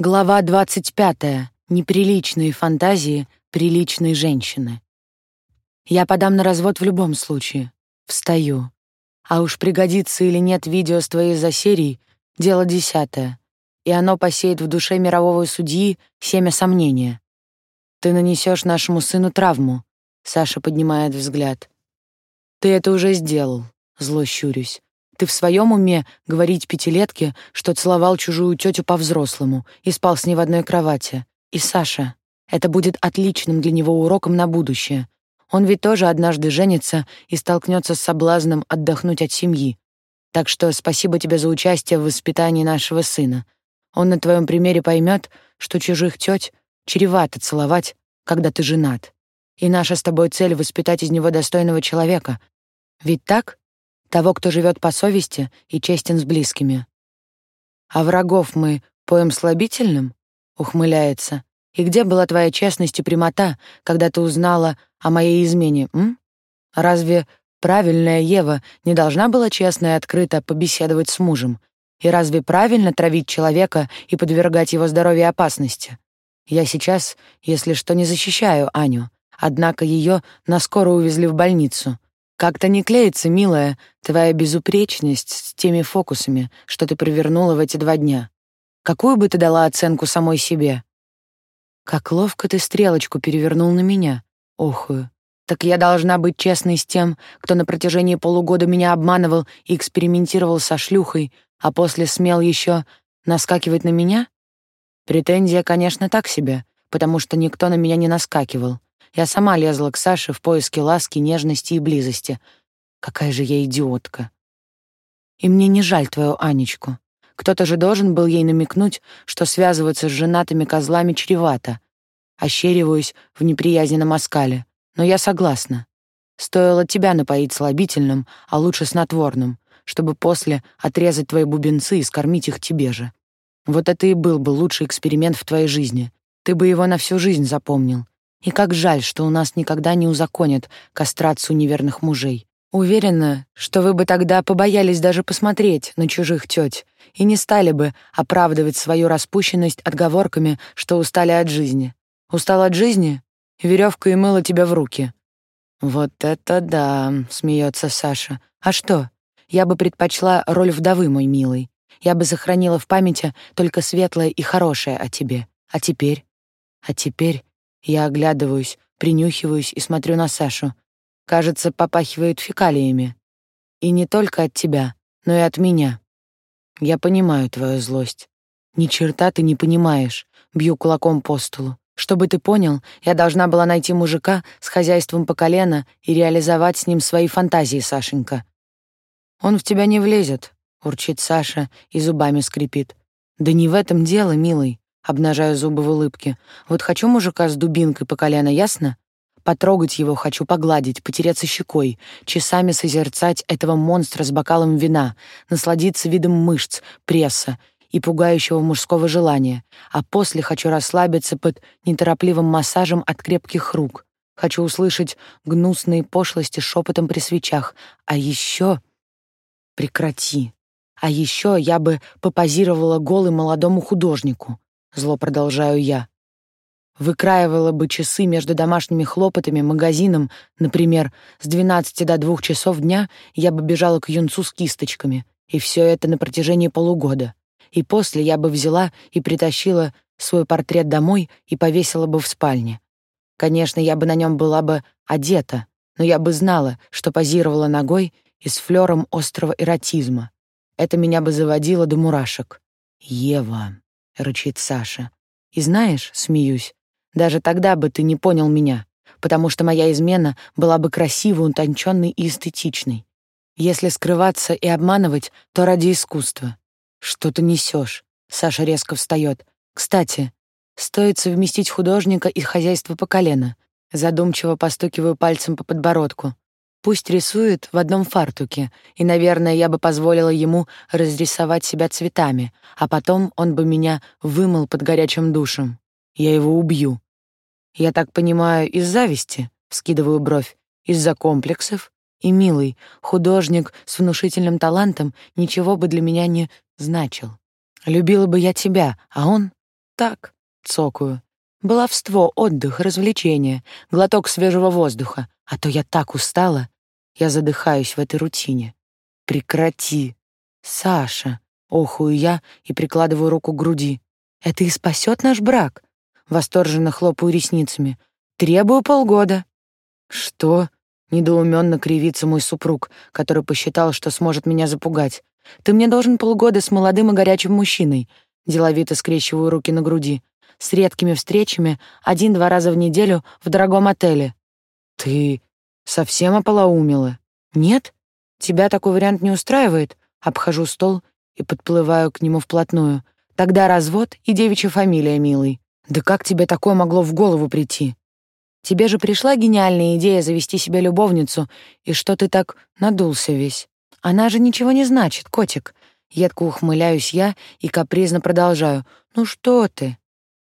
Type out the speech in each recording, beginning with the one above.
Глава 25. Неприличные фантазии приличной женщины. Я подам на развод в любом случае. Встаю. А уж пригодится или нет видео с твоей за серией — дело десятое. И оно посеет в душе мирового судьи семя сомнения. Ты нанесешь нашему сыну травму. Саша поднимает взгляд. Ты это уже сделал. Зло щурюсь. Ты в своем уме говорить пятилетке, что целовал чужую тетю по-взрослому и спал с ней в одной кровати? И Саша. Это будет отличным для него уроком на будущее. Он ведь тоже однажды женится и столкнется с соблазном отдохнуть от семьи. Так что спасибо тебе за участие в воспитании нашего сына. Он на твоем примере поймет, что чужих теть чревато целовать, когда ты женат. И наша с тобой цель — воспитать из него достойного человека. Ведь так? Того, кто живет по совести и честен с близкими. А врагов мы поем слабительным? Ухмыляется. И где была твоя честность и прямота, когда ты узнала о моей измене, м? Разве правильная Ева не должна была честно и открыто побеседовать с мужем? И разве правильно травить человека и подвергать его здоровью опасности? Я сейчас, если что, не защищаю Аню, однако ее наскоро увезли в больницу — как-то не клеится, милая, твоя безупречность с теми фокусами, что ты провернула в эти два дня. Какую бы ты дала оценку самой себе? Как ловко ты стрелочку перевернул на меня. Охую. Так я должна быть честной с тем, кто на протяжении полугода меня обманывал и экспериментировал со шлюхой, а после смел еще наскакивать на меня? Претензия, конечно, так себе, потому что никто на меня не наскакивал. Я сама лезла к Саше в поиске ласки, нежности и близости. Какая же я идиотка. И мне не жаль твою Анечку. Кто-то же должен был ей намекнуть, что связываться с женатыми козлами чревато. Ощериваюсь в неприязненном оскале. Но я согласна. Стоило тебя напоить слабительным, а лучше снотворным, чтобы после отрезать твои бубенцы и скормить их тебе же. Вот это и был бы лучший эксперимент в твоей жизни. Ты бы его на всю жизнь запомнил. И как жаль, что у нас никогда не узаконят кастрацию неверных мужей. Уверена, что вы бы тогда побоялись даже посмотреть на чужих тёть и не стали бы оправдывать свою распущенность отговорками, что устали от жизни. Устал от жизни? Веревка и мыло тебя в руки. Вот это да, смеется Саша. А что? Я бы предпочла роль вдовы, мой милый. Я бы сохранила в памяти только светлое и хорошее о тебе. А теперь? А теперь я оглядываюсь, принюхиваюсь и смотрю на Сашу. Кажется, попахивает фекалиями. И не только от тебя, но и от меня. Я понимаю твою злость. Ни черта ты не понимаешь. Бью кулаком по столу. Чтобы ты понял, я должна была найти мужика с хозяйством по колено и реализовать с ним свои фантазии, Сашенька. Он в тебя не влезет, урчит Саша и зубами скрипит. Да не в этом дело, милый обнажаю зубы в улыбке. Вот хочу мужика с дубинкой по колено, ясно? Потрогать его хочу, погладить, потереться щекой, часами созерцать этого монстра с бокалом вина, насладиться видом мышц, пресса и пугающего мужского желания, а после хочу расслабиться под неторопливым массажем от крепких рук. Хочу услышать гнусные пошлости шепотом при свечах. А еще... Прекрати. А еще я бы попозировала голый молодому художнику. Зло продолжаю я. Выкраивала бы часы между домашними хлопотами, магазином, например, с 12 до 2 часов дня я бы бежала к юнцу с кисточками, и все это на протяжении полугода. И после я бы взяла и притащила свой портрет домой и повесила бы в спальне. Конечно, я бы на нем была бы одета, но я бы знала, что позировала ногой и с флером острого эротизма. Это меня бы заводило до мурашек. Ева. — рычит Саша. «И знаешь, смеюсь, даже тогда бы ты не понял меня, потому что моя измена была бы красивой, утонченной и эстетичной. Если скрываться и обманывать, то ради искусства. Что ты несешь? Саша резко встает. Кстати, стоит совместить художника и хозяйство по колено. Задумчиво постукиваю пальцем по подбородку. Пусть рисует в одном фартуке, и, наверное, я бы позволила ему разрисовать себя цветами, а потом он бы меня вымыл под горячим душем. Я его убью. Я так понимаю, из зависти, вскидываю бровь, из-за комплексов. И милый художник с внушительным талантом ничего бы для меня не значил. Любила бы я тебя, а он так, цокаю. Баловство, отдых, развлечение, глоток свежего воздуха. А то я так устала. Я задыхаюсь в этой рутине. Прекрати. Саша. Охую я и прикладываю руку к груди. Это и спасет наш брак. Восторженно хлопаю ресницами. Требую полгода. Что? Недоуменно кривится мой супруг, который посчитал, что сможет меня запугать. Ты мне должен полгода с молодым и горячим мужчиной. Деловито скрещиваю руки на груди с редкими встречами один-два раза в неделю в дорогом отеле. Ты совсем ополоумела? Нет? Тебя такой вариант не устраивает? Обхожу стол и подплываю к нему вплотную. Тогда развод и девичья фамилия, милый. Да как тебе такое могло в голову прийти? Тебе же пришла гениальная идея завести себе любовницу, и что ты так надулся весь? Она же ничего не значит, котик. Едко ухмыляюсь я и капризно продолжаю. Ну что ты?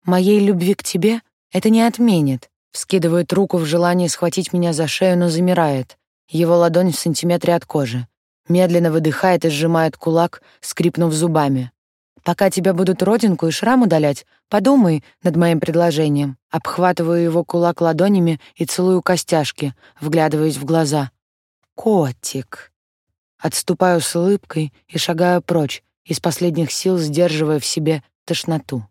Моей любви к тебе это не отменит. Вскидывает руку в желании схватить меня за шею, но замирает. Его ладонь в сантиметре от кожи. Медленно выдыхает и сжимает кулак, скрипнув зубами. Пока тебя будут родинку и шрам удалять, подумай над моим предложением. Обхватываю его кулак ладонями и целую костяшки, вглядываясь в глаза. Котик. Отступаю с улыбкой и шагаю прочь, из последних сил сдерживая в себе тошноту.